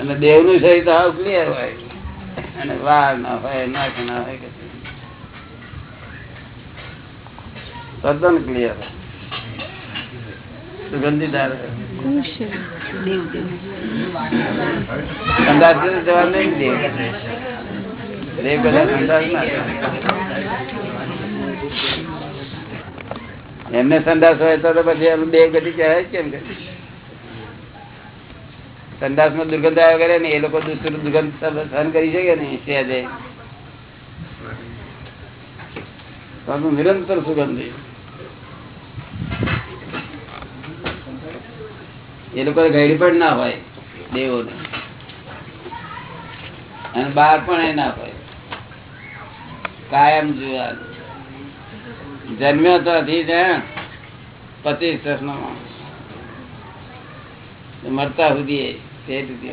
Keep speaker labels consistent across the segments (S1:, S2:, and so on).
S1: અને દેવનું શરીર તો હાવ ક્લિયર હોય. અને વાર ના હોય, નાક ના હોય તદ્દન ક્લિયર સુગંધીદાર નહીં દેવ દેવ. એમને સંદાસ હોય તો પછી એમ બે ગતિ કહેવાય, કેમ કે સંદાસમાં દુર્ગંધ આવ્યા કરે ને એ લોકો દુર્ગંધ સહન કરી શકે ને સહેજે. નિરંતર સુગંધી એ લોકો ગયડી પણ ના હોય દેવો અને બાર પણ એ ના હોય. કાયમ જોયા જન્મ્યો તો હતી ને પચીસ વર્ષ નો મરતા સુધી તે
S2: મનુષ્ય?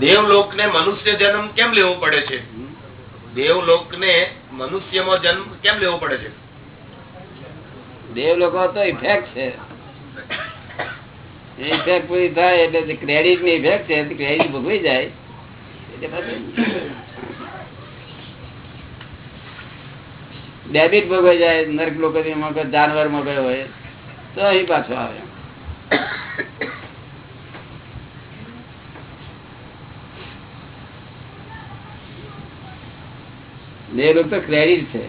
S3: દેવલોક ને મનુષ્ય જન્મ કેમ લેવો પડે છે? દેવલોક ને મનુષ્યમાં જન્મ કેમ લેવો પડે છે?
S1: દેવ લોકો તો ઇફેક્ટ છે. ઇફેક્ટ પૂરી થાય એટલે ક્રેડિટની ઇફેક્ટ છે ક્રેડિટ ભોગવી જાય. ડેબિટ ભોગવાઈ જાય, નર્ક લોકો જાનવર મગર હોય, તો અહીં પાછો આવે. લોકો તો ક્રેડિટ છે.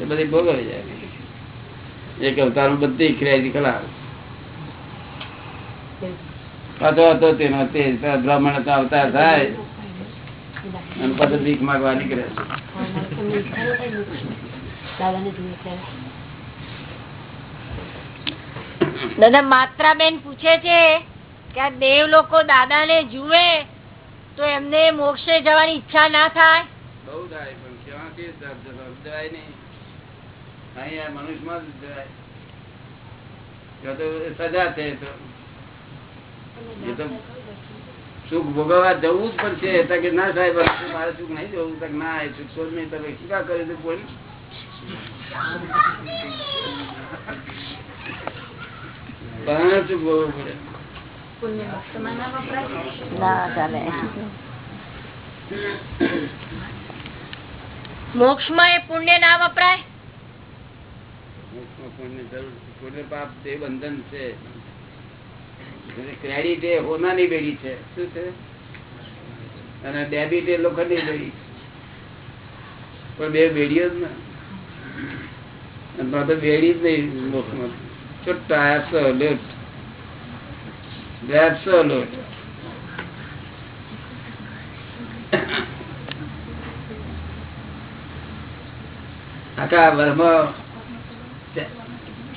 S1: એ બધી ભોગવી જાય. એક અવતાર બધી ક્રેડિટ ખલાસ. હતો તેનો તે બ્રાહ્મણ તો અવતાર થાય. અને પછી ભીખ માગવા નીકળે
S4: દાદા માત્રાબેન પૂછે છે કે આ દેવ લોકો દાદા ને જુએ તો એમને મોક્ષે જવાની ઈચ્છા ના થાય?
S1: બહુ થાય પણ જવાય નહીં. અહીંયા મનુષ્યમાં જવાય સજા છે તો સુખ ભોગવવા જવું જ પડશે. તો ના સાહેબ મારે સુખ નહીં જવું. તો કે ના સુખ તો નહીં તમે શીખા કા કર્યું બોલ. પણ સુખ ભોગવવું પડે.
S4: ના ચાલે. મોક્ષમાં એ પુણ્ય ના વપરાય?
S1: મોક્ષમાં પુણ્યની જરૂર પુણ્ય પાપ તે બંધન છે. ક્રેડિટ એ હોનાની બેડી છે. શું છે? અને ડેબિટ એ લોખંડની બેડી પણ બે બેડીઓ જ ને. તો બેડી જ નહીં મોક્ષમાં છુટ્ટા absolute. Absolute. આખા વર્ષમાં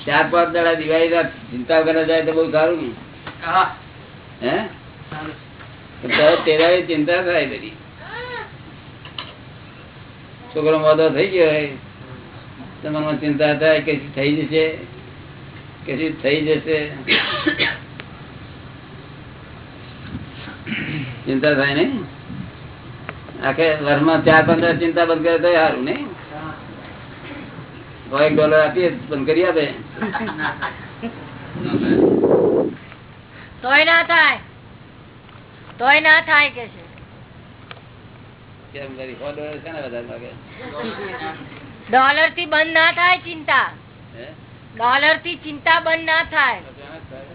S1: ચાર પાંચ દાડા દિવાળી ચિંતા કરવા જાય તો બહુ સારું ને. હે. ચિંતા થાય બધી. છોકરો મોદો થઈ ગયો હોય તો ચિંતા થાય કે થઈ જશે કે થઈ જશે. ચિંતા થાય નઈ આખે વર્ષમાં ચાર પંદર ચિંતા બંધ કરે તો સારું નઈ એક ડોલર આપીએ બંધ કરી આપે.
S4: તોય ના થાય તોય ના થાય કે છે
S1: કેમ વળી સો ડોલર છે ને વધારે માગે
S4: ડોલરથી બંધ ના થાય ચિંતા
S1: હે?
S4: ડોલરથી ચિંતા બંધ ના થાય
S1: તો ત્યાં જ થાય.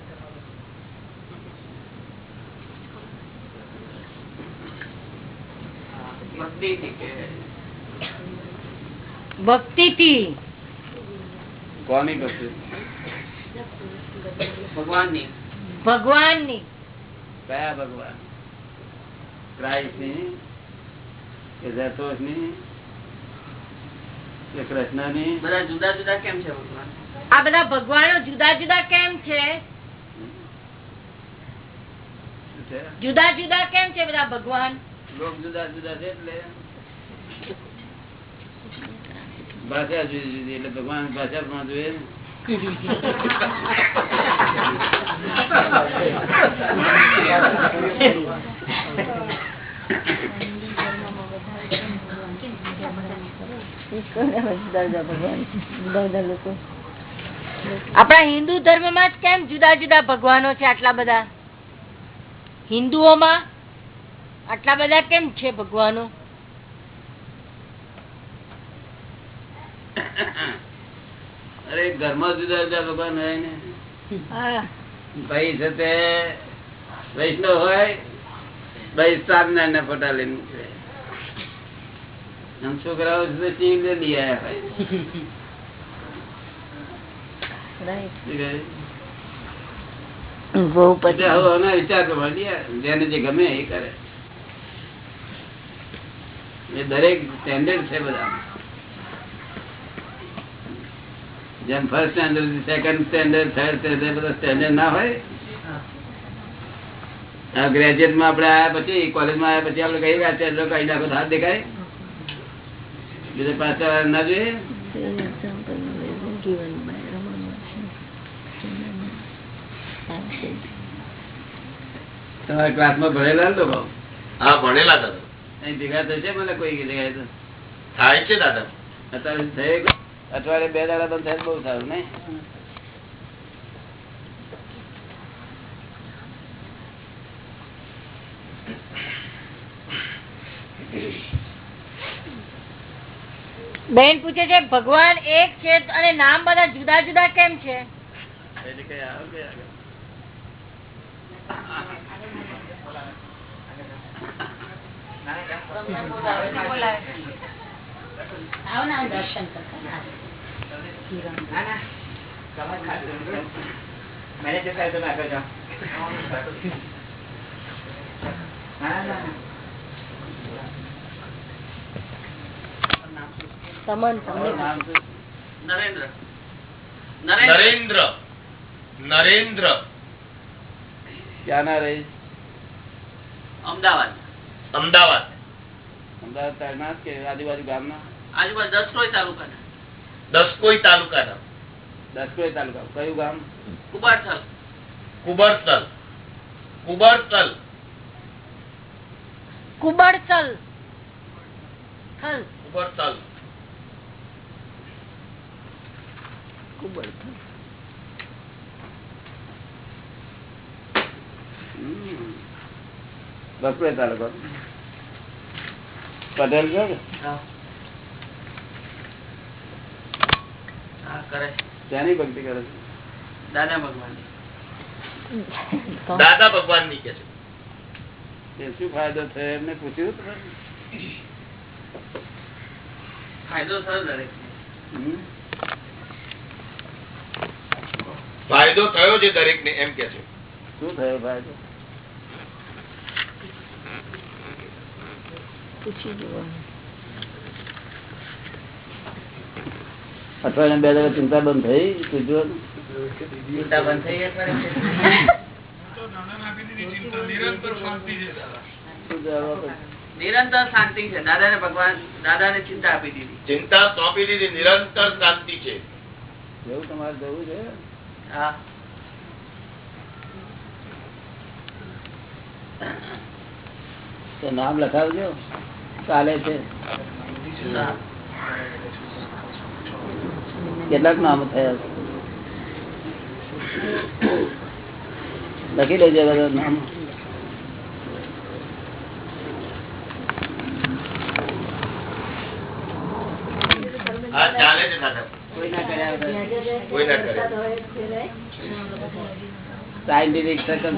S4: ભક્તિ થી
S1: કોની ભક્તિ
S4: ભગવાનની
S1: કયા ભગવાન? ક્રાઇસ્ટની કે ઝેતોસની કે કૃષ્ણની
S5: બધા જુદા જુદા કેમ છે ભગવાન?
S4: આ બધા ભગવાનો જુદા જુદા કેમ છે? જુદા જુદા કેમ છે બધા ભગવાન?
S1: લોક જુદા જુદા છે એટલે? ભાષા જુદી જુદી એટલે ભગવાન ભાષા પણ જોઈએ. ને
S4: આપણા હિન્દુ ધર્મમાં જ કેમ જુદા જુદા ભગવાનો છે આટલા બધા? હિન્દુઓમાં આટલા બધા કેમ છે ભગવાનો?
S1: અરે ઘરમાં જુદા જુદા ભગવાન હોય ને. ભાઈ છે તે વૈષ્ણવ હોય ભાઈ સ્વામિનારાયણ ના ફોટા લઈને આમ છોકરાઓ છે લઈ આના વિચાર પ્રમાણે જેને જે ગમે એ કરે. એ દરેક સ્ટેન્ડર્ડ છે બધા જેમ first standard second standard third standard બધા સ્ટેન્ડર્ડ ના હોય. ગ્રેજ્યુએટમાં આપડે આયા પછી કોલેજમાં આવ્યા પછી આપડે કઈ વાત છે? કઈ તો હાથ દેખાય. બીજા પાછા ના જોઈએ. તમારા ક્લાસમાં ભણેલા લોકો
S3: હા ભણેલા
S1: હતા ભેગા થશે મને કોઈ જગ્યાએ તો?
S3: થાય છે દાદા.
S1: અત્યારે થઈ અઠવાડિયે બે દાડા બંધ થાય બહુ સારું ને
S4: બેન પૂછે છે ભગવાન એક છે અને નામ બધા જુદા જુદા કેમ છે?
S1: આવો કે આગળ?
S4: સમન
S1: તમારું નામ શું?
S5: નરેન્દ્ર નરેન્દ્ર
S3: નરેન્દ્ર નરેન્દ્ર
S1: ક્યાંના રહીશ
S5: અમદાવાદ
S3: અમદાવાદ
S1: અમદાવાદ તારના કે આજુબાજુ ગામના
S5: આજુબાજુ દસક્રોઈ તાલુકાના.
S3: દસકોઈ તાલુકાના.
S1: દસકોઈ તાલુકા કયું ગામ?
S5: કુબરતલ
S3: કુબરતલ કુબરતલ
S4: કુબરતલ થલ.
S3: કુબરતલ
S4: કુબડથલ
S1: હમ. દસકોઈ તાલુકો? પટેલ છો કે
S5: હા કરે છે
S1: ત્યાંની ભક્તિ કરે છે?
S5: દાદા ભગવાન
S3: દાદા ભગવાનની કે છે?
S1: શું ફાયદો થયો? એમને પૂછ્યું
S5: ફાયદો થયો દરેક
S3: ફાયદો થયો છે દરેક ને એમ કે છે.
S1: શું થયો ફાયદો?
S4: પૂછી જોવાનું.
S1: અઠવાડિયા બે દાડા ચિંતા બંધ થઈ.
S5: ચિંતા બંધ થઈ ગઈ ખરી?
S2: તો દાદાને આપી દીધી ચિંતા નિરંતર શાંતિ છે દાદા
S1: શું જવાબ આપે?
S5: નિરંતર શાંતિ છે. દાદા ને ભગવાન દાદા ને ચિંતા આપી દીધી.
S3: ચિંતા સોંપી દીધી. નિરંતર શાંતિ છે.
S1: જવું તમારે જવું છે.
S5: હા.
S1: તો નામ લખાવજો. ચાલે છે. કેટલાક નામ થયા છે? લખી લેજો બધા નામ
S3: હા ચાલે છે દાદા
S1: કોઈ ના કર્યા વગર.
S3: કોઈ ના કરે
S1: scientific circum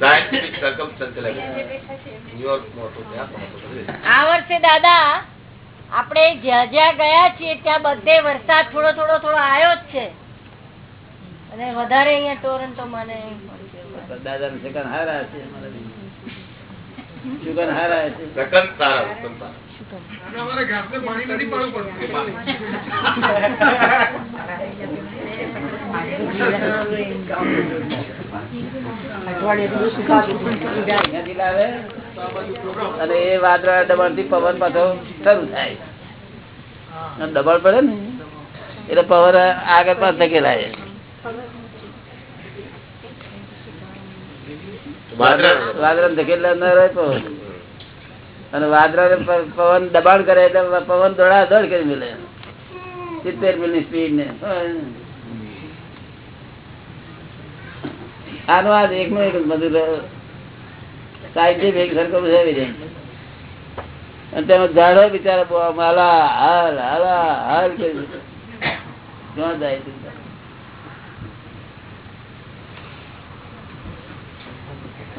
S3: scientific circumstance New York મોટો ત્યાં પહોંચો.
S4: આ વર્ષે દાદા આપણે જ્યાં જ્યાં ગયા છીએ ત્યાં બધે વરસાદ થોડો થોડો થોડો આવ્યો જ છે. અને વધારે અહીંયા ટોરન્ટો મને
S1: દાદા ને સેકન્ડ હારા છે સુગન હારા છે.
S3: સેકન્ડ સારા ઉત્તમ સારા.
S2: દાદા અમારે પાણી નથી પાડવું
S1: અહીંયાથી લાવે. અને એ વાદળા દબાણથી પવન પાછો શરૂ થાય. દબાણ પડે ને? એટલે પવન આગળ પાછ ધકેલાય.
S3: વાદળા
S1: વાદળા ધકેલા ન રહે પવન. અને વાદળા પવન દબાણ કરે એટલે પવન દોડા દોડ કરી મિલે. સિત્તેર મિલની સ્પીડ ને આનું આ એક નું એક બધું સાયન્ટિફિક સરખું છે evidence. અને તેનો ઝાડો બિચારા બહુ હાલ હાલા હાલ ક્યાં જાય છે?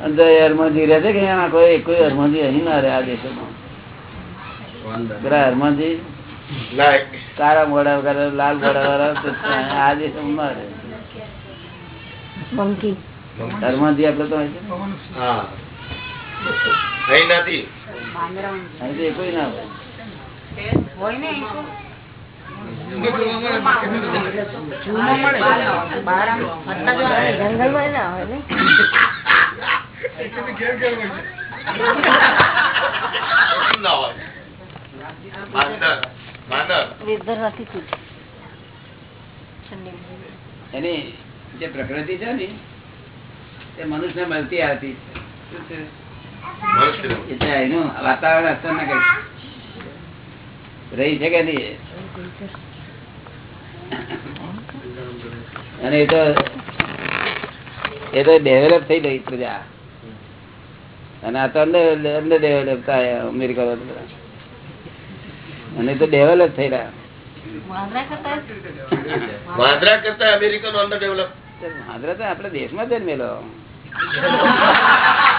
S1: અને જો એ હરમનજી રહે છે કે અહીંયા કોઈ કોઈ હરમનજી અહીં ના રહે આ દેશમાં? પેલા હરમનજી? કાળા મોડા વગર લાલ મોડા વાળા આ દેશમાં ના રહે. હરમનજી આપડે તો અહીં
S2: પવન
S3: હા અહીં નથી
S1: તો એની જે પ્રકૃતિ છે ને, એ મનુષ્ય મળતી આવતી. શું છે? એટલે એનું વાતાવરણ અસર ના કરી રહી શકે નહીં. અને એ તો એ તો ડેવલપ થઈ ગઈ પ્રજા. અને આ તો અંદર અંદર ડેવલપ થાય અમેરિકા અને એ તો ડેવલપ થઈ રહ્યા.
S4: વાંદરા કરતા
S3: વાંદરા અંડર ડેવલપ
S1: આંધ્ર તો આપડે દેશમાં જન્મેલો.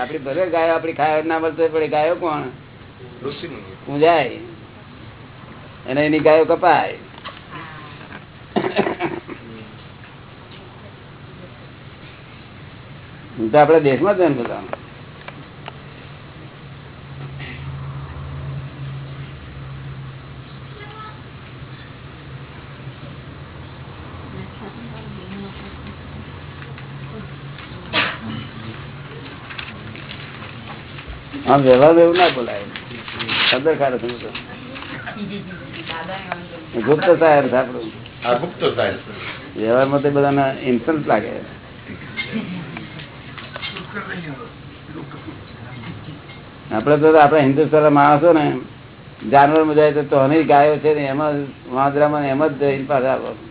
S1: આપડી ભલે ગાયો આપડી ખાવા ના મળતો પડે ગાયો કોણ?
S3: મુનિ
S1: અને એની ગાયો કપાય. હું તો આપડે દેશમાં જ જન્મેલો આમ વ્યવહાર એવું ના બોલાય. ખબર ખારો ગુપ્ત સાહેબ આપણું.
S3: ગુપ્ત સાહેબ
S1: વ્યવહારમાં તો બધાને ઇન્સલ્ટ લાગે. આપડે તો આપડે હિન્દુસ્તાન માણસો ને જાનવરમાં જાય તો ગાયો છે ને એમાં વાંદરામાં એમ જ જઈને પાછા આવો.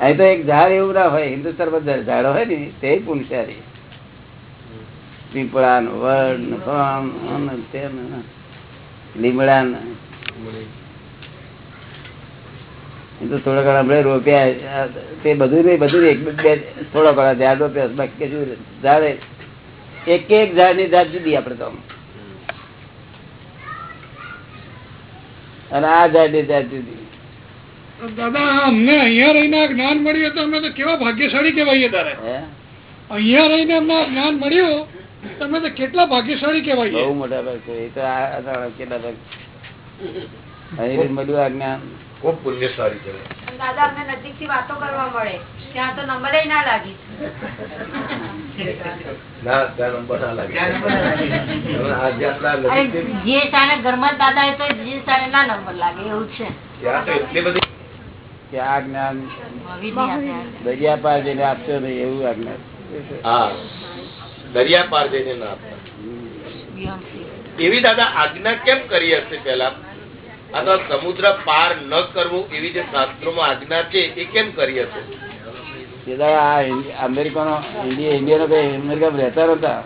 S1: અહીં તો એક ઝાડ એવું ના હોય, હિન્દુસ્તાનમાં ઝાડો હોય ને, તે પુનસારી પીપળા નું વડ ને ફામ ને તે ને લીમડા તો થોડા ઘણા આપણે રોપ્યા તે બધું નહીં, બધું. એક બે થોડા ઘણા ઝાડ રોપ્યા બાકી કશું ઝાડ એક એક ઝાડની જાત જુદી આપડે તો. અને આ ઝાડની જાત જુદી.
S2: દાદા અમને અહીંયા રહીને આ જ્ઞાન મળ્યું તો અમે તો કેવા ભાગ્યશાળી કહેવાઈએ તારે. અહીંયા રહીને અમને આ જ્ઞાન મળ્યું તમે તો કેટલા ભાગ્યશાળી કેવાય
S1: બહુ મોટા ભાગ છે એ તો આ કેટલા ભાગ અહીં મળ્યું આ જ્ઞાન.
S3: ખૂબ પુણ્યશાળી કહેવાય.
S4: દાદા અમને નજીકથી વાતો કરવા મળે. ત્યાં તો નંબર ના લાગી.
S3: ના ત્યાં નંબર ના લાગે. હવે આજે આટલા નજીકથી
S4: જે સાને ઘરમાં દાદા એ તો જે સાને ના નંબર લાગે એવું છે.
S3: ત્યાં તો એટલી બધી
S1: કે આ જ્ઞાન. દરિયા પાર જઈને આપશો નહીં એવું આ જ્ઞાન.
S3: દરિયા પાર જઈને ના આપતા. એવી દાદા આજ્ઞા કેમ કરી હશે પેલા અથવા સમુદ્ર પાર ન કરવું એવી જે શાસ્ત્રોમાં આજ્ઞા છે એ કેમ કરી હશે?
S1: અમેરિકાનો ઇન્ડિયાનો અમેરિકામાં રહેતા નતા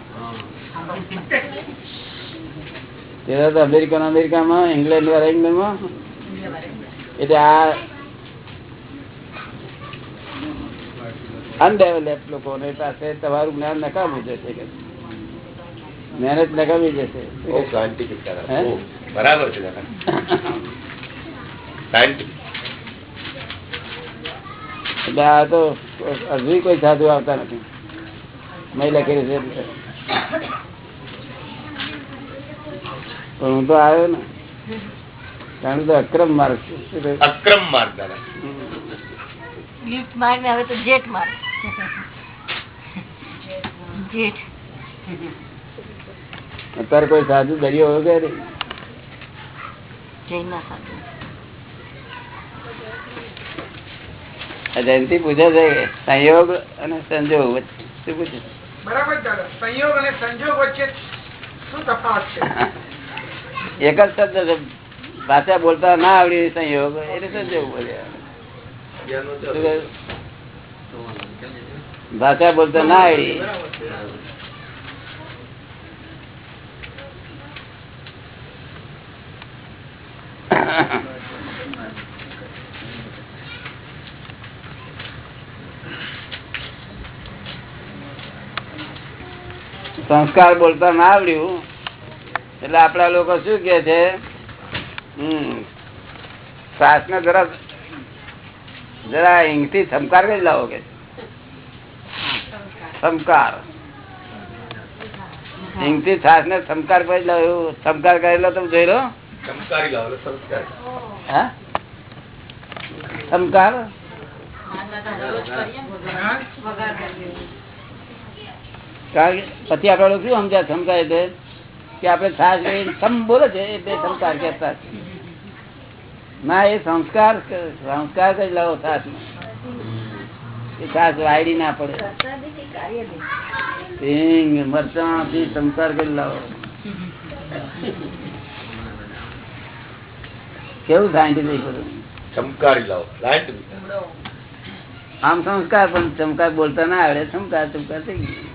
S1: તો અમેરિકાનો અમેરિકામાં ઇંગ્લેન્ડ વાળા ઇંગ્લેન્ડમાં એટલે આ અનડેવલપ લોકોને પાસે તમારું જ્ઞાન નકામું જશે કે. મહેનત નકામી જશે?
S3: બરાબર છે
S1: એટલે આ તો હજુ કોઈ સાધુ આવતા નથી. મેં લખેલું છે પણ હું તો આવ્યો ને. કારણ તો અક્રમ માર્ગ છે.
S3: અક્રમ માર્ગ દાદા.
S4: લિફ્ટ માર ને હવે તો જેટ માર. જેટ
S1: અત્યારે કોઈ સાધુ દરિયો વગેરે નહીં.
S4: જૈન ના સાધુ.
S1: જયંતિ પૂછે છે સંયોગ અને સંજોગ વચ્ચે. શું પૂછે?
S2: બરાબર દાદા સંયોગ અને સંજોગ વચ્ચે શું તફાવત છે?
S1: એક જ શબ્દ છે. ભાષા બોલતા ના આવડી સંયોગ એટલે સંજોગ બોલ્યા? ભાષા બોલતા ના આવડી સંસ્કાર બોલતા ના આવડ્યું એટલે આપડા લોકો શું કે છે? હમ શ્વાસ ને જરા જરા અહીંથી સંસ્કાર કરી લાવો કે. સંસ્કાર હિંગથી શ્વાસ ને સંસ્કાર કરી લાવો એવું સંસ્કાર કરેલો તમે જોઈ લો. પછી આપડે શું સમજ્યા? એટલે કે આપડે છાસ સમ બોલે છે એટલે બે કહેતા છે. ના એ સંસ્કાર સંસ્કાર જ લાવો છાસ એ છાસ વાયડી ના પડે. હિંગ મરચાં થી સંસ્કાર કરી લાવો. કેવું સાયન્ટિફિક બધું?
S3: ચમકારી લાવો.
S1: આમ સંસ્કાર પણ ચમકાર બોલતા ના આવડે. ચમકાર ચમકાર થઈ ગયું.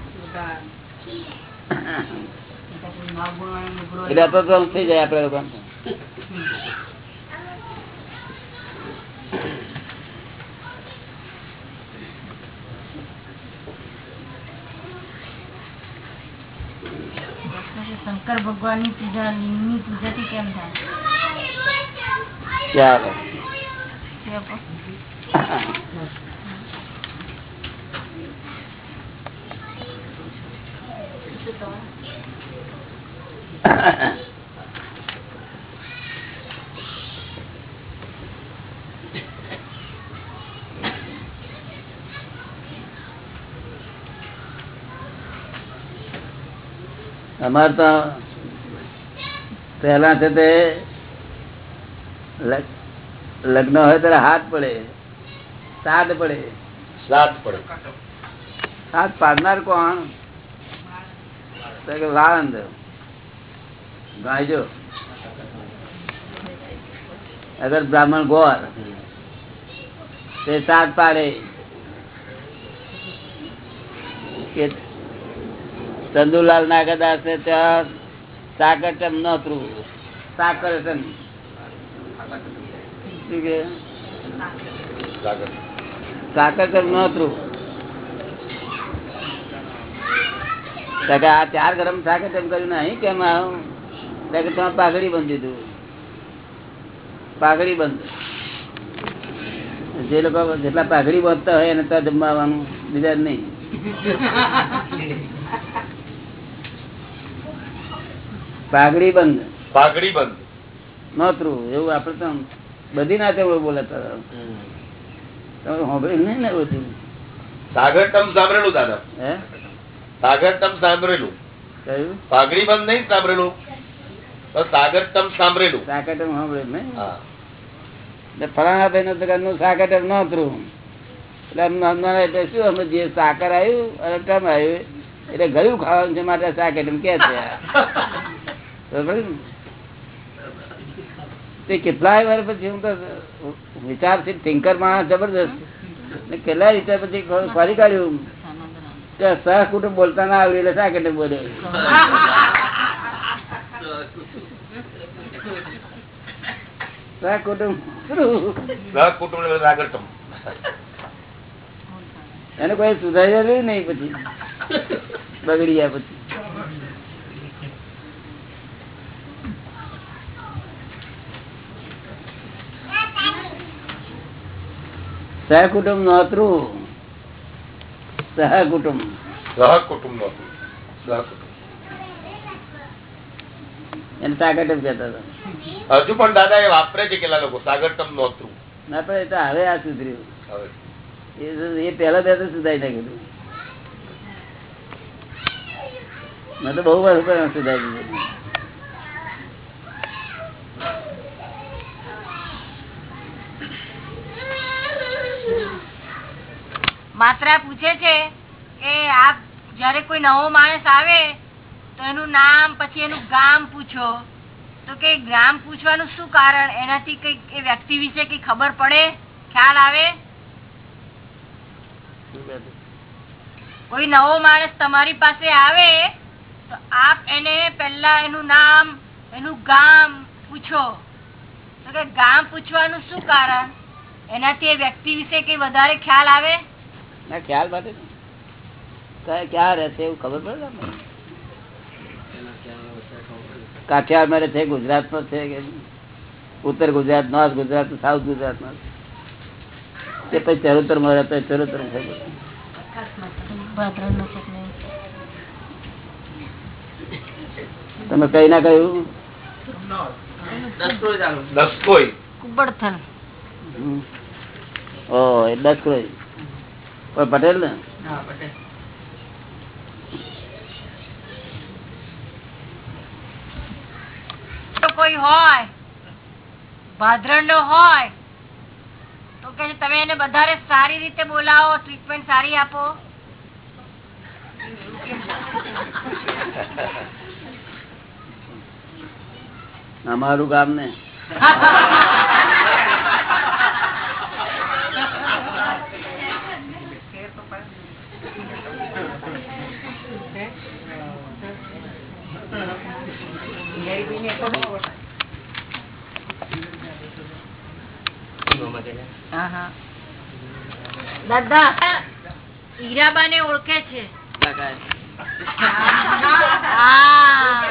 S1: એટલે અપભ્રંશ થઈ જાય આપડે લોકો
S4: શંકર ભગવાનની પૂજા લિંગની પૂજા થી કેમ થાય?
S1: ચાલો. અમારે તો પેલા છે તે લગ- લગ્ન હોય ત્યારે હાથ પડે સાદ પડે.
S3: સાત પડે.
S1: સાત પાડનાર કોણ? વાળંદ ગાયજો અગર બ્રાહ્મણ ગોર તે સાત પાડે. કે ચંદુલાલ નાગદાસ ને ત્યાં સાકરચમ નોતરું. સાકરટમ શું કે?
S3: ન
S1: સાકરટમ નોતરું. આ ચાર ગરમ સાકરટમ કર્યું નહીં કેમ આવું? તો કે તમે પાઘડી બંધ દીધું. પાઘડી બંધ. જે લોકો જેટલા પાઘડી બાંધતા હોય એને ત્યાં જમવાનું બીજા નહીં. પાઘડી બંધ.
S3: પાઘડી બંધ.
S1: નોતરું એવું આપડે તો બધી નાતે બોલાતા તમે સાંભળ્યું નહીં ને બધું?
S3: સાગરટમ સાંભળેલું દાદા?
S1: હે?
S3: સાગરટમ સાંભળેલું?
S1: કયું?
S3: પાઘડી બંધ નહીં સાંભળેલું? પણ સાગરટમ સાંભળેલું?
S1: સાંભળ્યું ને
S3: હા.
S1: ફલાણા ભાઈ નું દુકાનનું સાકટમ નોતરું. એટલે શું અમે જે સાકર આવ્યું અને ટમ આવ્યું એટલે ગયું ખાવાનું છે માટે એમ કે છે? તે કેટલાય વાર પછી હું તો વિચાર છે ટિંકર માણસ જબરદસ્ત. કેટલાય વિચાર પછી ફરી કાઢ્યું. સહ કુટુંબ બોલતા ના આવડે એટલે સાકટમ બોલે? સહ કુટુંબ એને કોઈ સુધાર્યું નહીં પછી. બગડી ગયા પછી. સહકુટુંબ નોતરું. સહકુટુંબ.
S3: સહકુટુંબ નોતરું. સહકુટુંબ.
S1: એને સાકટમ કહેતા હતા.
S3: હજુ પણ દાદા એ વાપરે છે કેટલા લોકો? સાગરટમ નોતરું.
S1: ના પણ એ તો હવે આ સુધર્યું. એ એ પેલા બે તો સુધારી નાખ્યું મેં તો બહુ પર સુધારી દીધું.
S4: માત્રા પૂછે છે કે આપ જયારે કોઈ નવો માણસ આવે તો એનું નામ પછી એનું ગામ પૂછો. તો કે ગામ પૂછવાનું શું કારણ? એનાથી કઈ એ વ્યક્તિ વિશે કઈ ખબર પડે? ખ્યાલ આવે? કોઈ નવો માણસ તમારી પાસે આવે તો આપ એને પહેલા એનું નામ એનું ગામ પૂછો. તો કે ગામ પૂછવાનું શું કારણ? એનાથી એ વ્યક્તિ વિશે કઈ વધારે ખ્યાલ આવે?
S1: ના ખ્યાલ માટે ક્યાં- રહેશે એવું ખબર પડે ને આપણને? કાઠિયાવાડમાં રહે છે ગુજરાતમાં છે કે ઉત્તર ગુજરાત નોર્થ ગુજરાત સાઉથ ગુજરાતમાં? કે પછી ચરોતરમાં રહે ચરોતર છે બધું. તમે કઈ ના કહ્યું
S3: દસ કોઈ
S1: ઓ એ દસ કોઈ પણ પટેલ ને?
S4: તો કોઈ હોય ભાદરણ નો હોય તો કે તમે એને વધારે સારી રીતે બોલાવો ટ્રીટમેન્ટ સારી આપો.
S1: અમારું ગામ ને?
S4: દાદા હીરાબા ને ઓળખે છે. હા.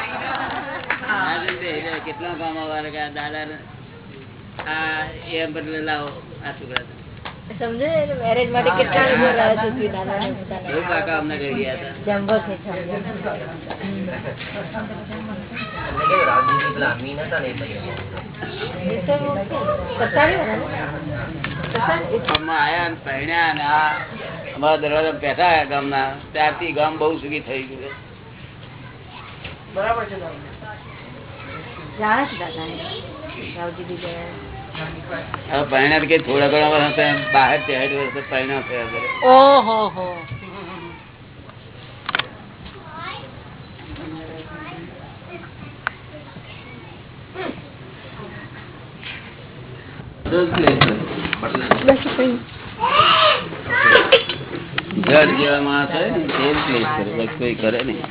S1: કેટલા કામ વાળા દાદા આ એમ બદલે લાવો આ છોકરા
S4: સમજો મેરેજ માટે કેટલા લોકો રાહ જોતી દાદા ને છે
S1: આયા ને પહેણ્યા ને આ અમારા દરવાજા બેઠા ગામના. ત્યારથી ગામ બહુ સુખી થઈ ગયું છે.
S5: બરાબર છે
S4: જાણે છે દાદા.
S1: હવે પહેણ્યા કે થોડા ઘણા વર્ષ બહાર ચહેડ વર્ષ પહેણ્યા થયા
S4: ઓહો હો
S1: જડ જેવા માણસ હોય ને તે ક્લેશ કરે બસ કોઈ કરે નહીં.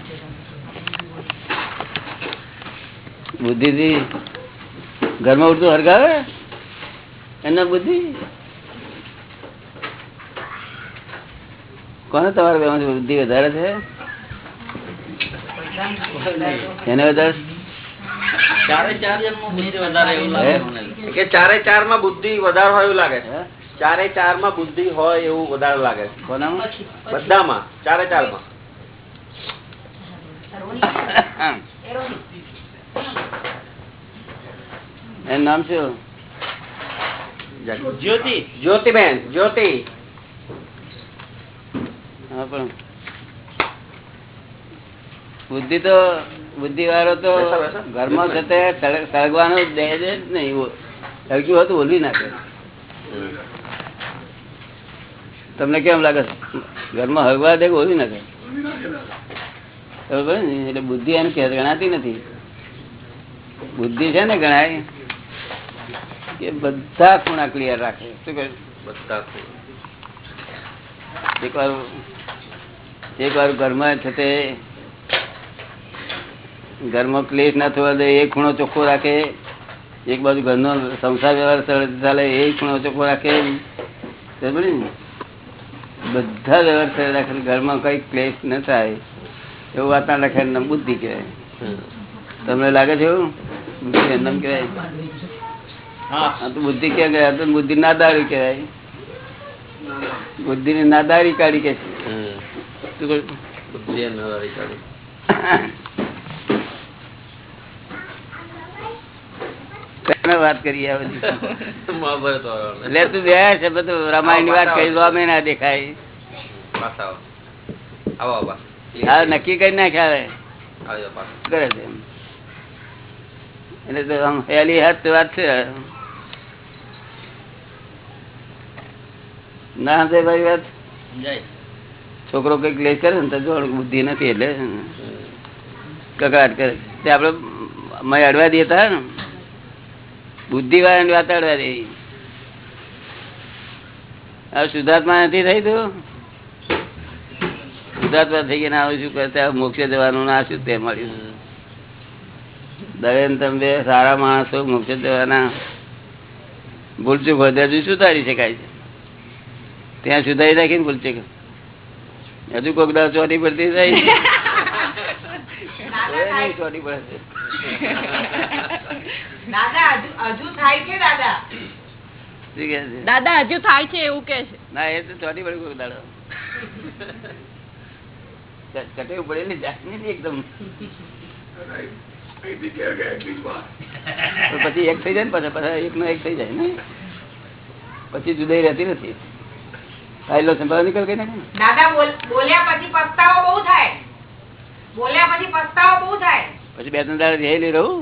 S1: બુદ્ધિ થી ઘરમાં ઉડતું હરગાવે? એના બુદ્ધિ? કોને તમારે બુદ્ધિ વધારે છે? એને વધારે
S5: ચારે ચાર જન્મ બુદ્ધિ વધારે એવું લાગે
S1: હે?
S5: મને.
S3: કે ચારે ચારમાં બુદ્ધિ વધારે હોય એવું લાગે. છે ચારે ચારમાં બુદ્ધિ હોય એવું વધારે લાગે. છે
S1: કોનામાં
S3: બધામાં ચારે ચારમાં
S1: એનું નામ શું?
S5: જ્યોતિ.
S3: જ્યોતિબેન જ્યોતિ.
S1: હા પણ બુદ્ધિ તો બુદ્ધિ વાળો તો. ઘરમાં જતા સળગ- સળગવાનો દે જ નહીં. સળગ્યું હતું ઓલવી નાખે. તમને કેમ લાગે ઘરમાં હળવા દે ઓલવી નાખે? બરોબર ને? એટલે બુદ્ધિ એમ કે ગણાતી નથી. બુદ્ધિ છે ને ગણાય કે બધા ખૂણા ક્લિયર રાખે. શું કહે?
S3: બધા
S1: એક વાર એક વાર ઘરમાં છે તે ઘરમાં ક્લેશ ના થવા દે એ ખૂણો ચોખ્ખો રાખે. એક બાજુ ઘરનો સંસાર વ્યવહાર ચાલે એ ખૂણો ચોખ્ખો રાખે? બધા વ્યવહાર સરળ રાખે ઘરમાં કઈ ક્લેશ ન થાય. એવું રાખે એનું નામ બુદ્ધિ કહેવાય. તમને લાગે છે એવું? બુદ્ધિ એનું કહેવાય? આ તો બુદ્ધિ ક્યાં ગયા તો બુદ્ધિ નાદારી કહેવાય. બુદ્ધિ ની નાદારી કાઢી કે છે શું?
S3: બુદ્ધિ નાદારી કાઢી.
S1: વાત કરી તું છે બધું રામાયણની વાત દેખાય.
S3: પાછા આવો. આવો આવો.
S1: આ નક્કી કરી નાખ્યા હવે.
S3: આવજો પાછા.
S1: કરે છે એટલે તો આમ હેલી હાથ વાત છે. ના તે ભાઈ વાત? છોકરો કંઈક લે કરે ને તો બુદ્ધિ નથી એટલે. કકડાટ કરે. તે આપડે મય અડવા દેતા ને. બુદ્ધિ વાળાની વાત અડવા દે હવે શુદ્ધાત્મા નથી થઈ તું? શુદ્ધાત્મા થઈ ગયા આવું શું કરતા મોક્ષે જવાનું ના શું તે મળ્યું? દરેન તમે સારા માણસો મોક્ષે જવાના. ભૂલચૂક હોય હજુ સુધારી શકાય છે. ત્યાં સુધારી રાખીને ભૂલચૂક હજુ કોક દાવ ચોટી પડતી થઈ ચોટી પડે.
S6: દાદા હજુ થાય છે
S7: એવું કે છે.
S1: ના એ તો ચોટી પડી કોક દાડો. ચટેવ પડેલી જાય ને એકદમ. પછી એક થઈ જાય ને પછી પાછા એક નો એક થઈ જાય ને. પછી જુદાઈ રહેતી નથી. ફાઇલો સંભાળ નીકળ ગઈ ને
S6: દાદા બોલ્યા પછી પસ્તાવો બહુ થાય. બોલ્યા પછી પસ્તાવો બહુ થાય.
S1: પછી બે ત્રણ દાડા રહેલી રહું?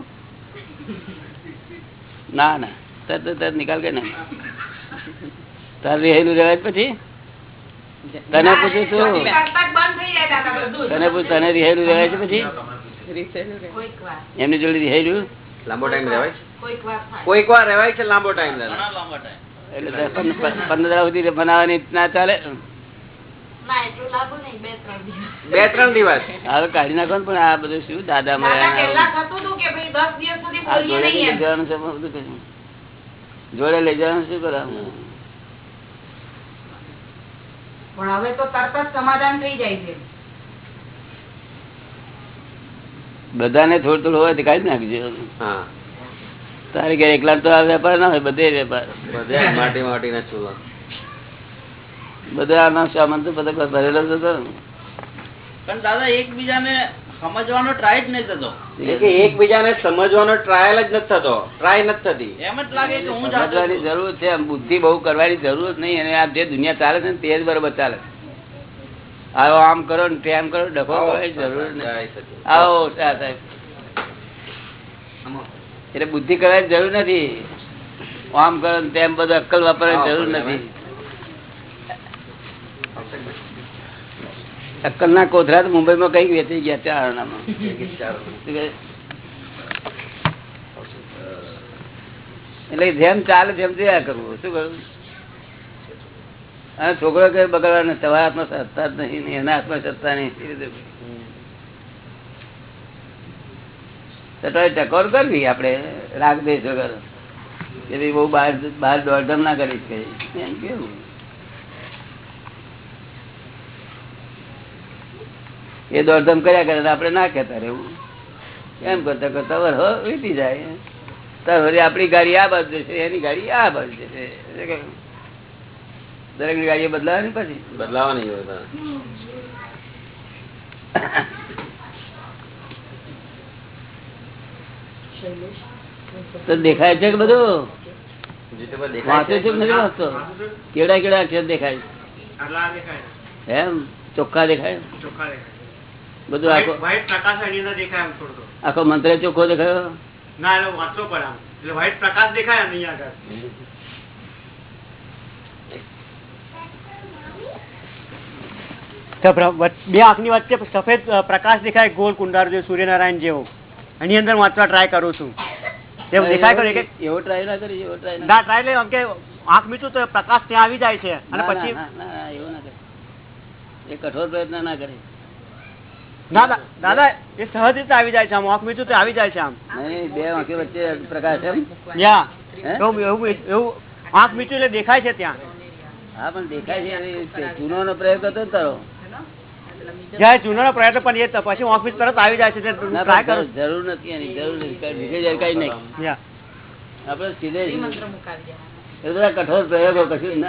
S1: ના ના. તરત તરત નિકાલ કે ના તાર રહેલું રહેવાય પછી? તને પૂછું છું. તને પૂછ તને રિહેલું રહેવાય. છે પછી એમની જોડે રિહેલું
S8: લાંબો ટાઈમ રહેવાય છે?
S6: કોઈક વાર થાય.
S8: કોઈક વાર રહેવાય છે લાંબો ટાઈમ
S1: એટલે પંદર દાડા સુધી બનાવવાની ના ચાલે?
S6: નહીં બે ત્રણ દિવસ.
S8: બે ત્રણ દિવસ?
S1: હવે કાઢી નાખો પણ આ બધું શું દાદા
S6: કે
S1: જોડે લઈ જવાનું છે જોડે લઈ જવાનું શું કરવાનું?
S6: પણ હવે તો તરત જ સમાધાન થઈ જાય છે.
S1: બધાને થોડું થોડું હોય તો કાઢી નાખજો.
S8: હા.
S1: તારે ઘેર એકલા તો આ વેપાર ના હોય બધે વેપાર.
S8: બધે માટી માટી ના ચૂલા.
S1: બધા આનો સામાન તો બધા ભરેલો જ હતો
S5: પણ દાદા એકબીજાને સમજવાનો ટ્રાય જ નહીં થતો.
S8: એકબીજાને સમજવાનો ટ્રાયલ જ નથી થતો. ટ્રાય નથી થતી.
S5: એમ જ લાગે કે હું
S1: સમજવાની જરૂર છે બુદ્ધિ બહુ કરવાની જરૂર જ નહીં અને આ જે દુનિયા ચાલે છે ને તે જ બરોબર ચાલે આવો આમ કરો ને તેમ કરો ડખો કરવાની જરૂર નહીં. આવો શાહ સાહેબ. એટલે બુદ્ધિ કરવાની જરૂર નથી. આમ કરો ને તેમ બધું અક્કલ વાપરવાની જરૂર નથી. અક્કલ ના કોથરા તો મુંબઈ માં કઈ વેચી ગયા કહે? એટલે જેમ ચાલે જેમ જોયા કરવું. શું કરવું અને છોકરો કે બગાડવા તમારા હાથમાં સત્તા જ નહીં ને એના હાથમાં સત્તા નહીં. ચટોય ટકોર કરવી આપણે, રાગ વગર. કે બહુ બહાર બહાર દોડધામ ના કરીશ કઈ એમ કેવું? એ દોડધામ કર્યા કરે આપણે ના કહેતા રહેવું. એમ કરતા કરતા વર વીતી જાય. તારે આપણી ગાડી આ બાજુ જશે એની ગાડી આ બાજુ જશે. દરેકની ગાડી બદલાવાની પછી?
S8: બદલાવાની હોય
S1: તો. દેખાય છે કે બધું?
S8: કેડા દેખાય
S1: વાંચે છે. કે નથી વાંચતો? કેવડા કેવડા અક્ષર દેખાય એમ? ચોખ્ખા દેખાય?
S9: અંદર દેખાય થોડો થોડો.
S1: આખો મંત્ર ચોખ્ખો દેખાયો?
S9: ના એટલે વાંચવો પડે આમ. એટલે વ્હાઈટ પ્રકાશ દેખાય આમ આગળ. બે આંખની વચ્ચે સફેદ પ્રકાશ દેખાય ગોળ કુંડાર જેવો સૂર્યનારાયણ જેવો. એની અંદર વાંચવા ટ્રાય કરું છું. એવું દેખાય કરે
S1: એવો ટ્રાય ના કરી એવો ટ્રાય ના
S9: ના ટ્રાય એટલે કે આંખ મીચું તો પ્રકાશ ત્યાં આવી જાય છે. અને પછી
S1: એવું ના કરે. એ કઠોર પ્રયત્ન ના કરે.
S9: ના ના, દાદા એ સહજ રીતે આવી જાય છે આમ આંખ મીચું આવી જાય છે આમ.
S1: બે આંખો વચ્ચે પ્રકાશ એમ?
S9: યા.
S1: હે?
S9: એવું એવું એવું આંખ મીચું એટલે દેખાય છે ત્યાં.
S1: હા પણ દેખાય છે ચૂનો નો પ્રયોગ હતો ને તારો?
S9: જ્યારે જૂનો પ્રયત્ન પણ એ પછી ઓફિસ તરત આવી જાય છે તે
S1: ના,
S9: ટ્રાય
S1: જરૂર નથી એની જરૂર નથી કઈ બીજે જાય કઈ નહીં આપડે સીધે બધા કઠોર પ્રયોગો કશું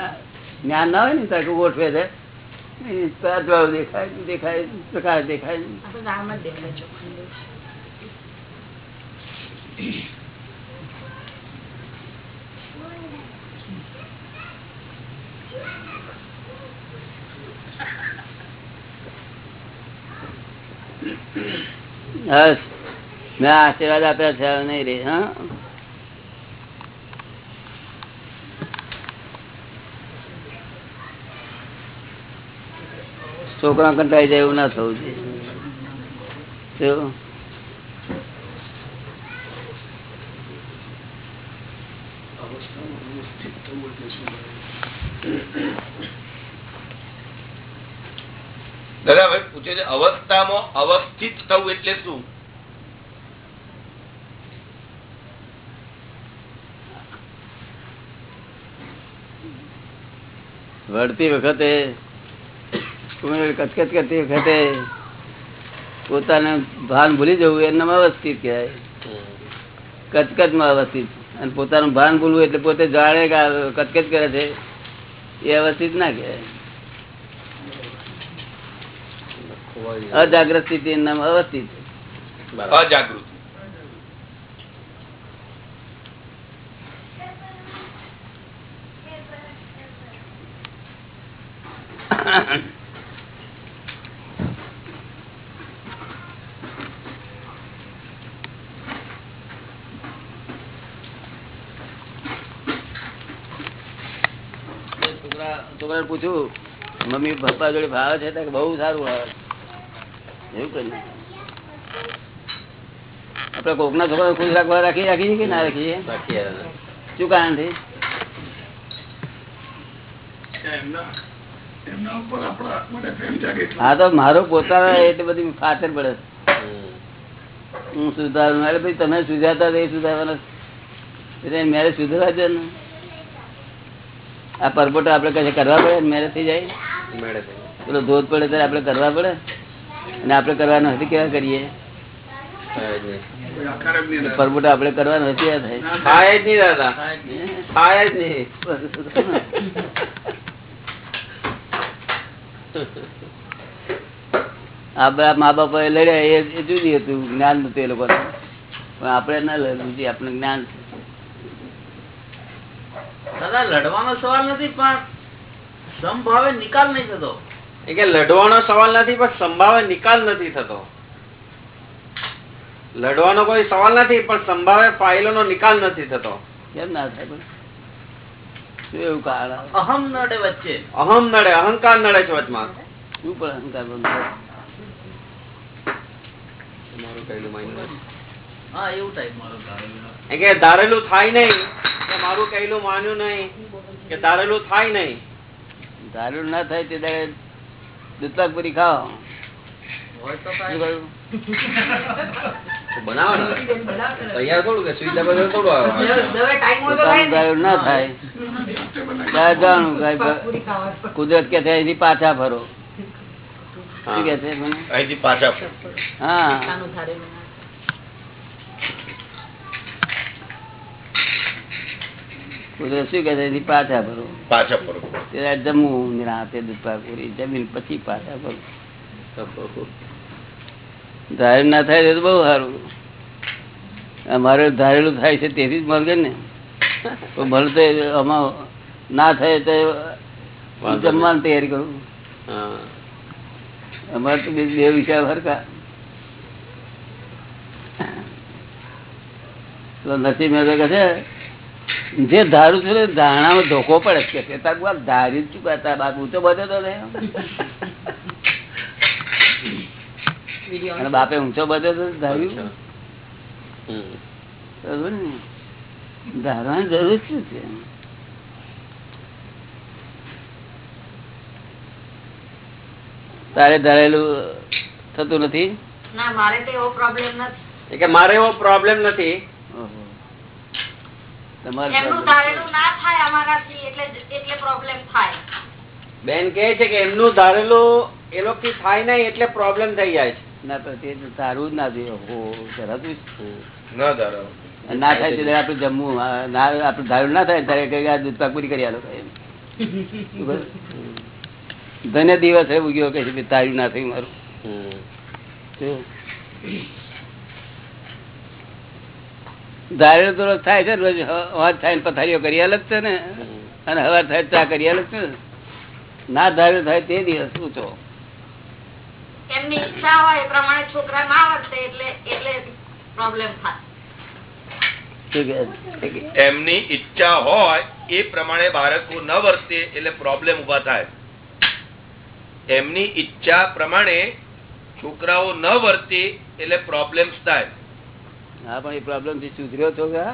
S1: જ્ઞાન ના હોય ને તારે ગોઠવે છે. દેખાય મેં આશીર્વાદ આપ્યા છે નહીં રે હા? છોકરા કંટાઈ જાય એવું ના થવું જોઈએ.
S3: દાદા ભાઈ પૂછે છે અવસ્થામાં અવસ્થિત થવું એટલે શું?
S1: વળતી વખતે કચકચ કરતી વખતે પોતાને ભાન ભૂલી જવું એનામાં અવસ્થિત કહેવાય. કચકચમાં અવસ્થિત. અને પોતાનું ભાન ભૂલવું એટલે પોતે જાણે કે કચકચ કરે છે એ અવસ્થિત ના કહેવાય. અજાગ્રત સ્થિતિ નામ અવસ્થિત
S3: અજાગૃત.
S1: છોકરા છોકરાને પૂછ્યું મમ્મી પપ્પા જોડે ભાવે છે? તો કે બહુ સારું ભાવે એવું કહ્યું આપડે કોકના છોકરા ખુશ રાખવા રાખી રાખીએ કે ના રાખીએ. શું કારણથી
S2: એમના એમના ઉપર આપણા માટે પ્રેમ જાગે એટલે.
S1: હા તો મારો પોતાનો એટલે બધી ફાતર પડે હું સુધારું અરે ભાઈ તમે સુધારતા એ સુધારવાના એટલે મેરેજ સુધારવા છે ને. આ પરપોટો આપડે કશે કરવા પડે? મેળે થઈ જાય? પેલો ધોધ પડે ત્યારે આપડે કરવા પડે? અને આપડે કરવાનું હતી કેવા કરીએ. પરપોટો આપડે કરવાનું હતી આ થાય?
S8: થાય જ નહીં દાદા. થાય જ નહીં.
S1: આપડા મા બાપા લડ્યા એ એ જુદી હતું જ્ઞાન નતું એ લોકો પણ આપડે ના લડ્યું આપણે જ્ઞાન છે.
S5: દાદા લડવાનો સવાલ નથી પણ સમભાવે નિકાલ નહીં થતો.
S8: એ લડવાનો સવાલ નથી પણ સંભાવે નિકાલ નથી થતો. લડવાનો કોઈ સવાલ નથી પણ સંભાવે ફાઇલો નો નિકાલ નથી થતો.
S1: કેમ ના થાય?
S5: અહમ નડે વચ્ચે.
S8: અહમ નડે અહંકાર નડે છે વચમાં
S1: શું પણ અહંકાર બંધ
S5: હા એવું ટાઈપ મારો
S8: કે ધારેલું થાય નહીં મારું કહેલું માન્યું નહીં કે ધારેલું થાય નહીં.
S1: ધારેલું ના થાય તે દાડે દૂધપાક પૂરી ખાઓ. કુદરત કે અહીંથી પાછા ફરો. શું કે છે
S3: પાછા
S1: હા
S6: પોતાનું ધારેલું.
S1: કુદરત શું કે પાછા ફરો.
S3: પાછા ફરો.
S1: ત્યારે જમવું દૂધપાક જમીન પછી પાછા ફરો. ધારેલું ના થાય તો બહુ સારું. અમારે ધારેલું થાય છે તેથી જ મળે ને. તો ભલે તો આમાં ના થાય તો જમવાની તૈયારી કરું. અમારે તો બે વિષય હરકા નસીબ મેં તો કહે છે જે ધારું છું ધારણામાં ધોકો પડે કે ધારી જ ચૂકા બાપુ. તો બધો તો અને બાપે ઊંચો બધો તો ધાર્યું. ધારવાની જરૂર શું છે? તારે ધારેલું થતું નથી?
S6: ના મારે એવો પ્રોબ્લેમ નથી.
S8: એ કે મારે એવો પ્રોબ્લેમ નથી
S1: ઓહો. તમારે
S6: એમનું
S1: problem.
S6: ધારેલું ના થાય અમારાથી એટલે એટલે પ્રોબ્લેમ થાય.
S8: બેન છે કે એમનું ધારેલું એ લોકો થાય નહીં એટલે પ્રોબ્લેમ થઈ જાય છે.
S1: ના તે તારું જ થાય ત્યારે આપણે જમવું ના આપણે ધારું ના થાય ત્યારે આ દૂધ પાક પૂરી કરી આલો ધન્ય દિવસ એવું ગયો કે તારું ના થયું મારું? ધારેલું તો રોજ થાય છે રોજ હવાર થાય પથારીઓ કરી અલગ છે ને અને હવાર થાય ચા કરી અલગ છે ના ધારેલો થાય તે દિવસ ઊંચો
S6: એમની ઈચ્છા હોય એ પ્રમાણે છોકરા ના વર્તે એટલે એટલે પ્રોબ્લેમ થાય.
S1: શું કહે છે?
S3: એમની ઈચ્છા હોય એ પ્રમાણે બાળકો ન વર્તે એટલે પ્રોબ્લેમ ઊભા થાય. એમની ઈચ્છા પ્રમાણે છોકરાઓ ન વર્તે એટલે પ્રોબ્લેમ થાય.
S1: હા પણ એ પ્રોબ્લેમથી સુધર્યો છો કે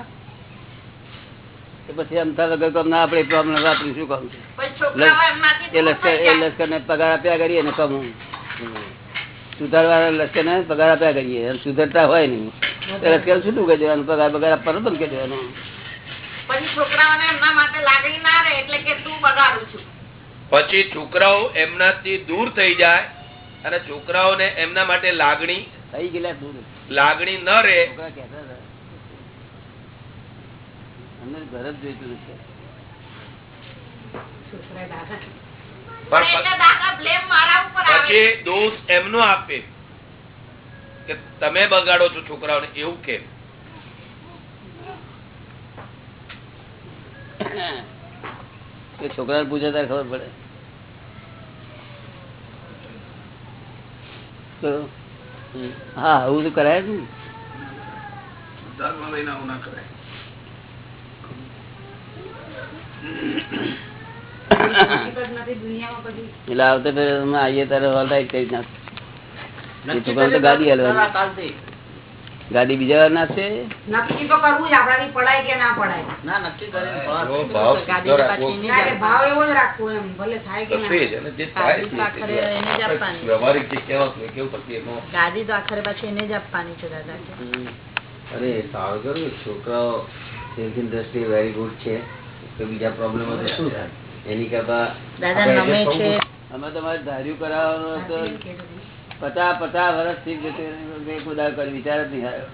S1: પછી અમથા વગર કામ ના આપણે પ્રોબ્લેમ વાપરી શું કામ
S6: છોકરાઓ એમનાથી
S1: એ
S6: દૂર
S1: લશ્કર
S6: થઈ
S1: એ
S6: જાય.
S1: લશ્કર ને પગાર આપ્યા કરીએ ને કમ સુધારવા લશ્કર ને પગાર આપ્યા કરીએ. અને સુધરતા હોય નહીં. લશ્કર છૂટું કહી દેવાનું પગાર પગાર આપવાનું બંધ કહી દેવાનું.
S6: પછી છોકરાઓને એમના માટે લાગણી ના રહે એટલે કે તું બગાડું છું?
S3: પછી છોકરાઓ એમનાથી દૂર થઈ જાય અને છોકરાઓને એમના માટે લાગણી
S1: થઈ ગયેલા દૂર
S3: લાગણી ન
S1: હતા અમને ઘર જ જોઈતું
S6: આવે.
S3: પછી દોષ એમનો આપે કે તમે બગાડો છો છોકરાઓને એવું કેમ
S1: કે છોકરા પૂછે ત્યારે ખબર પડે. તો, હા આવું તો કરાય જ ને. એટલે આવતે ફેર આવીએ ત્યારે હલતા કઈ ના. એ છોકરાને તો ગાડી હાલવાની. ગાડી બીજા વાર નાખશે
S10: નક્કી તો કરવું જ આપણાથી પડાય કે ના પડાય?
S5: ના નક્કી કરે
S3: ભાવ
S10: એવો જ રાખવો એમ ભલે થાય કે ના
S3: થશે જ. અને જે થાય છે
S7: એને જ આપવાની.
S3: વ્યવહારિક જે કહેવાતું કેવું પછી એનો?
S7: ગાડી તો આખરે પાછી એને જ આપવાની છે દાદા
S8: અરે સારું કર્યું. છોકરાઓ સેલ્ફની દ્રષ્ટિએ વેરી ગુડ છે. તો બીજા પ્રોબ્લેમ તો શું? થાય એની કરતા
S7: દાદા નમે છે.
S1: અમે તમારે ધાર્યું કરાવવાનું તો પચાસ પચાસ વર્ષથી જ તે ખુદા કરી વિચાર જ નહીં આવ્યો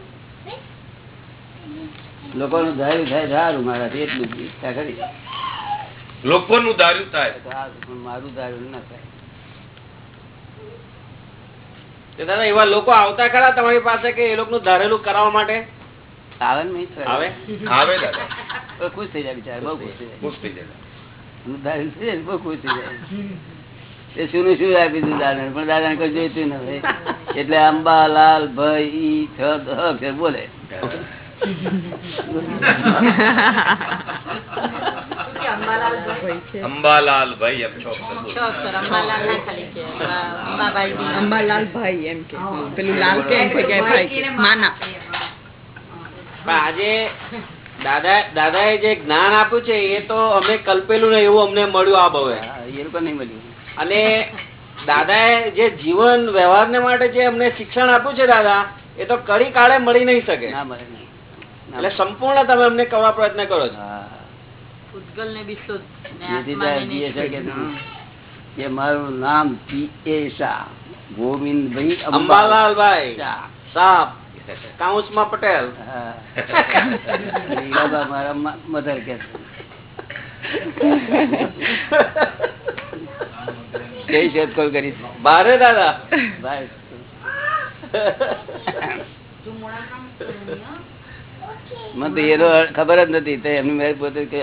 S1: લોકોનું ધાર્યું થાય ધારું મારાથી એટલું જ ઈચ્છા કરી
S3: લોકોનું ધાર્યું થાય.
S1: મારું ધાર્યું ના થાય.
S8: દાદા એવા લોકો આવતા ખરા તમારી પાસે કે એ લોકોનું ધારેલું કરાવવા માટે?
S1: આવે ને
S8: આવે?
S3: આવે દાદા.
S1: ખુશ થઈ જાય બિચારા બહુ ખુશ થઈ જાય.
S3: ખુશ થઈ જાય.
S1: એનું થઈ જાય બહુ ખુશ થઈ જાય. એ શું નું શું આપી દીધું દાદા પણ દાદા કઈ જોઈતું નથી એટલે અંબાલાલ ભાઈ છ અક્ષર બોલે.
S10: કે અંબાલાલભાઈ
S7: છે
S3: અંબાલાલ ભાઈ એમ છો
S7: અંબાલાલ ભાઈ એમ કે. પેલું લાલ કે એમ કે કે ભાઈ માના.
S8: પણ આજે દાદા દાદાએ જે જ્ઞાન આપ્યું છે એ તો અમે કલ્પેલું ને એવું અમને મળ્યું આ
S1: બહુ એ લોકો નહીં મળ્યું.
S8: અને દાદા જે જીવન વ્યવહાર ને માટે જે અમને શિક્ષણ આપ્યું છે દાદા એ તો કડી કાળે મળી નહીં શકે.
S1: ના મળે
S8: એટલે સંપૂર્ણ તમે અમને કરવા પ્રયત્ન કરો છો.
S1: મારું નામ પી એ શાહ. ગોવિંદભાઈ
S8: અંબાલાલભાઈ. સાપ કાઉન્સમાં પટેલ.
S1: મારા મધર કે છે. શેત શોધખોળ કરી
S8: બારે દાદા
S1: મને તો એનો ખબર જ નથી તો એમની મેં પોતે કે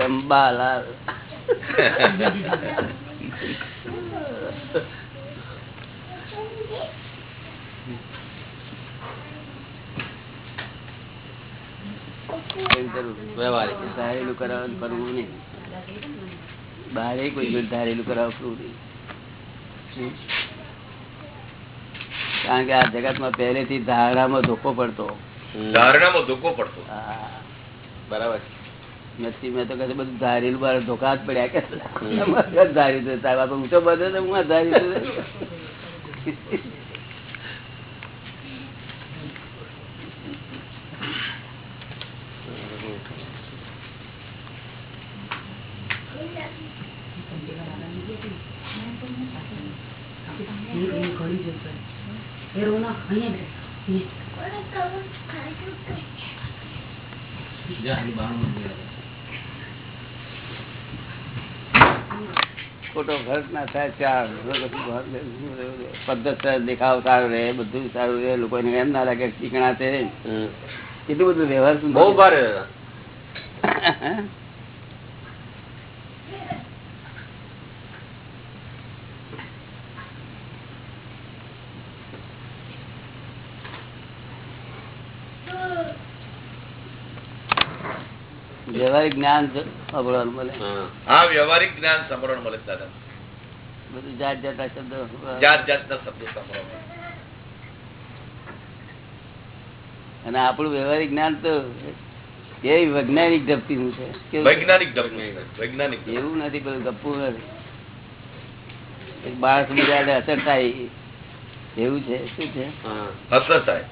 S1: કરવું. વ્યવહારિક ધારેલું કરાવવાનું કરવું નહીં. બારે કોઈ ધારેલું કરાવવું નહીં. કારણ કે આ જગતમાં પહેલેથી ધારણામાં ધોકો પડતો.
S3: ધારણામાં ધોકો પડતો.
S8: બરાબર.
S1: નથી મેં તો કદી બધું ધારેલું બાર ધોકા જ પડ્યા કે ધારી ઊંચો બધો હું આ ખર્ચ ના થાય ચાર. પદ્ધત દેખાવ સારો રહે બધું સારું રહે લોકોને એમ ના લાગે ચીકણા છે. કેટલું બધું વ્યવહાર
S8: બહુ ભારે.
S1: વ્યવહારિક જ્ઞાન અભળવાનું મળે.
S8: હા.
S3: વ્યવહારિક જ્ઞાન સાંભળવા મળે દાદા.
S1: બધું જાત જાતના શબ્દો.
S3: જાત જાતના શબ્દો
S1: અને આપણું વ્યવહારિક જ્ઞાન તો એ વૈજ્ઞાનિક ધપતીનું છે.
S3: વૈજ્ઞાનિક વૈજ્ઞાનિક
S1: એવું નથી પેલું ગપ્પુ નથી. બીજાને અસર થાય. એવું છે? શું છે?
S3: અસર થાય.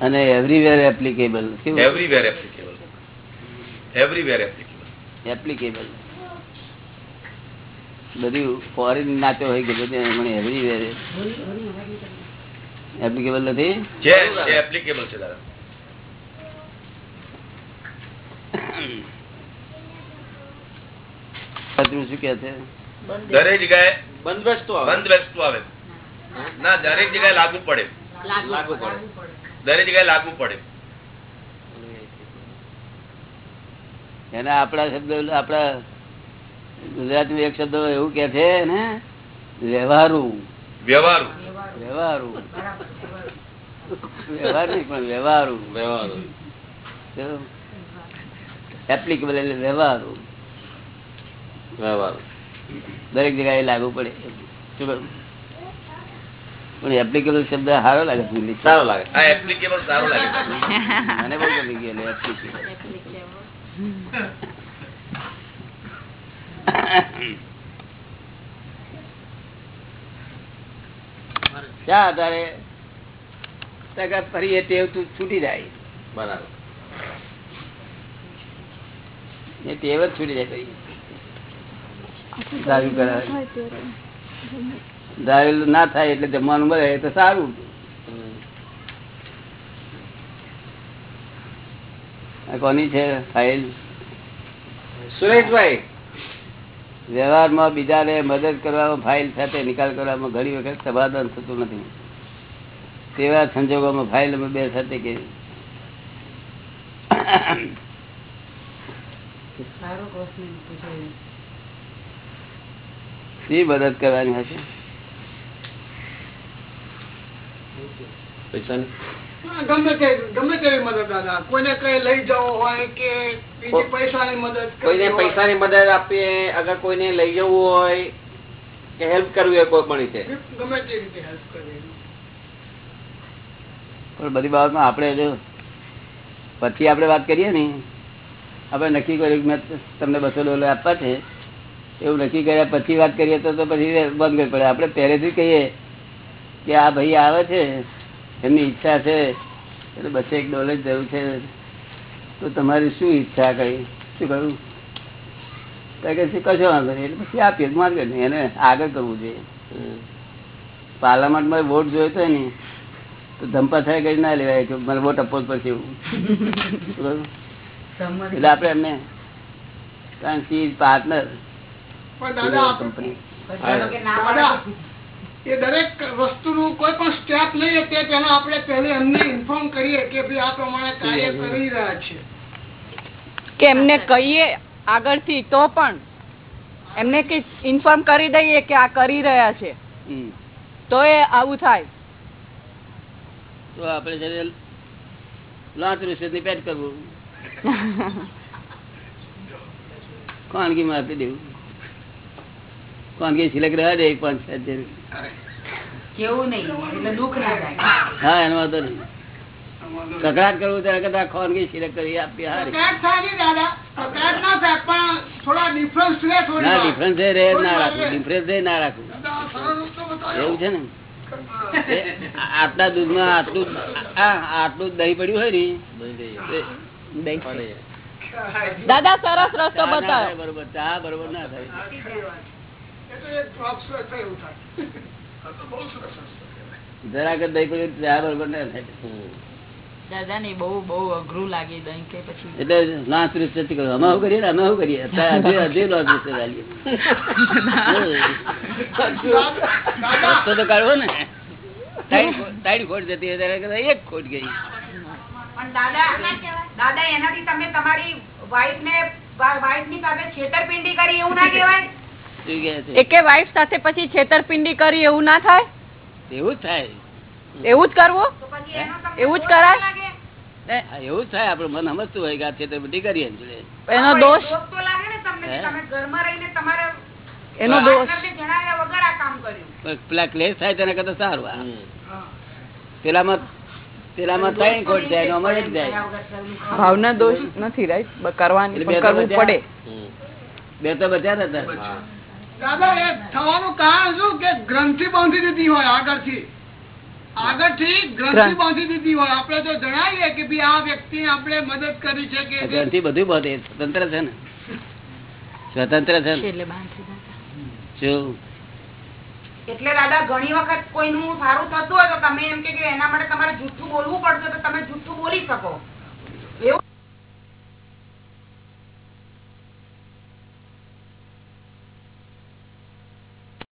S1: અને everywhere applicable
S3: everywhere applicable everywhere applicable
S1: applicable બધું ફોરેન નાચો હોય કે બધું એમણે એવરીવેર એપ્લિકેબલ નથી?
S3: છે છે એપ્લિકેબલ છે દાદા.
S1: શું કે છે?
S3: દરેક જગ્યાએ
S8: બંધ વસ્તુ આવે.
S3: બંધ વસ્તુ આવે. ના દરેક જગ્યાએ લાગુ પડે.
S8: લાગુ પડે.
S3: દરેક જગ્યાએ લાગુ પડે.
S1: એના આપણા શબ્દ આપણા ગુજરાતી એક શબ્દ એવું કે છે ને વ્યવહારુ.
S3: વ્યવહારુ.
S1: વ્યવહારુ. વ્યવહાર નહીં પણ વ્યવહારુ.
S8: વ્યવહાર.
S1: એપ્લિકેબલ એટલે વ્યવહારુ.
S8: વ્યવહાર.
S1: દરેક જગ્યાએ લાગુ પડે? પણ એપ્લિકેબલ શબ્દ સારો લાગે
S8: સારો લાગે.
S3: એપ્લિકેબલ સારો લાગે
S1: મને બહુ ગમી ગયો એપ્લિકેબલ આધારે ફરી એ ટેવ તું છૂટી જાય.
S8: બરાબર.
S1: એ ટેવ જ છૂટી જાય કરાવે ધારેલું ના થાય એટલે જમવાનું મળે તો સારું. કોની છે? ફાઇલ?
S8: સુરેશભાઈ.
S1: વ્યવહારમાં બીજાને મદદ કરવામાં ફાઇલ સાથે નિકાલ કરવામાં ઘણી વખત સમાધાન થતું નથી. તેવા સંજોગોમાં ફાઇલ અમે બે સાથે કે શી મદદ કરવાની હશે?
S8: પૈસાની
S2: ગમે તે ગમે તેવી મદદ દાદા. કોઈને કઈ લઈ જવો હોય કે બીજી પૈસાની મદદ
S8: કોઈને પૈસાની મદદ આપીએ અગર કોઈને લઈ જવું હોય કે હેલ્પ કરવી હોય કોઈ પણ રીતે.
S2: ગમે તે રીતે હેલ્પ કરવી
S1: પણ બધી બાબતમાં આપણે જો પછી આપણે વાત કરીએ ને આપણે નક્કી કર્યું મેં તમને બસો ડોલર આપવા છે. એવું નક્કી કર્યા પછી વાત કરીએ તો તો પછી બંધ કરવી પડે. આપણે પહેલેથી કહીએ કે આ ભાઈ આવે છે એમની ઈચ્છા છે એટલે બસ એક ડોલર જરૂર છે. તો તમારી શું ઈચ્છા કઈ? શું કહ્યું? કે કશો વાંધો નહીં. એટલે પછી આપીએ માર્કેટ એને આગળ કરવું જોઈએ. પાર્લામેન્ટમાં વોટ જોયો તો ને તો ધંપા થાય કરી ના લેવાય કે મને વોટ અપોઝ પડશે એવું? એટલે આપણે એમને કારણ કે પાર્ટનર કંપની
S2: એ દરેક વસ્તુનું કોઈ પણ સ્ટેપ લઈએ તે પહેલા આપણે પહેલે એમને ઇન્ફોર્મ કરીએ કે ભાઈ આ પ્રમાણે કાર્ય કરી રહ્યા છે.
S7: કે એમને કહીએ આગળથી તો પણ એમને કે ઇન્ફોર્મ કરી દઈએ કે આ કરી રહ્યા છે.
S1: હમ.
S7: તો એ આવું થાય.
S1: તો આપણે છે લાંચની પેટ કરવું. ખાનગીમાં આપી દેવું. ખાનગી સિલેક્ટ રહ્યા દે પાંચ સાત હજાર.
S10: કેવું નહીં એટલે દુઃખ ના થાય.
S1: હા એનો વાંધો નહીં. કકડાટ કરવું ત્યારે કદાચ ખાનગી સિલેક્ટ કરી આપી હારી
S2: કકડાટ થાય દાદા. કકડાટ ના થાય પણ થોડા ડિફરન્સ રહે થોડી
S1: ના
S2: વાર.
S1: ડિફરન્સ રે ના
S2: રાખું.
S1: એવું છે ને? આટલા આટલા દૂધમાં આટલું આ આટલું જ દહીં પડ્યું હોય ને
S7: દાદા સરસ રસ્તો બતાવ્યો
S1: બરોબર ચા બરોબર ના થાય. જરાક દહીં પડ્યું ચા બરોબર ના થાય.
S10: બહુ બહુ અઘરું લાગે દહીં કે પછી.
S1: એટલે લાંચ રૂપિયા થી કહ્યું, અમે કરીએ ને? અમે કરીએ? અત્યારે હજી હજી લાંચ રૂપિયા ચાલીએ. રસ્તો તો કાઢવો ને. ત્રણ ખોટ જતી હોય એક ખોટ ગઈ
S10: દાદા દાદા એનાથી તમે તમારી વાઈફ ને વાઈફની સાથે છેતરપિંડી કરી એવું ના કહેવાય?
S1: છે
S7: એકે વાઈફ સાથે પછી છેતરપિંડી કરી એવું ના થાય?
S1: એવું થાય.
S7: એવું જ કરવું? એવું જ કરાય?
S1: એવું થાય. આપડે મન સમજતું હોય કે આ છેતરપિંડી કરીએ
S7: એનો દોષ?
S10: તો લાગે ને તમને કે
S1: હે?
S10: તમે ઘરમાં રહીને તમારે
S7: એનો દોષ?
S1: પેલા ક્લેશ થાય તેના કરતા સારું આ. પેલામાં પેલામાં ત્રણ ખોટ જાય અમારે એક જાય.
S7: ભાવના દોષ નથી રાઈટ કરવાની
S1: એટલે બે તો
S7: કરવું. પડે.
S1: બે તો બચ્યા હતા.
S2: દાદા એ થવાનું કારણ શું? કે ગ્રંથિ બાંધી દીધી હોય આગળથી. આગળથી ગ્રંથિ બાંધી દીધી હોય. આપણે જો જણાવીએ કે ભાઈ આ વ્યક્તિ આપણે મદદ કરી છે કે
S1: ગ્રંથિ બધું બધે. સ્વતંત્ર છે ને? સ્વતંત્ર છે
S10: એટલે દાદા ઘણી વખત કોઈનું સારું થતું હોય તો તમે એમ કે કે એના માટે તમારે જૂઠું બોલવું પડશે તો તમે જૂઠું બોલી શકો.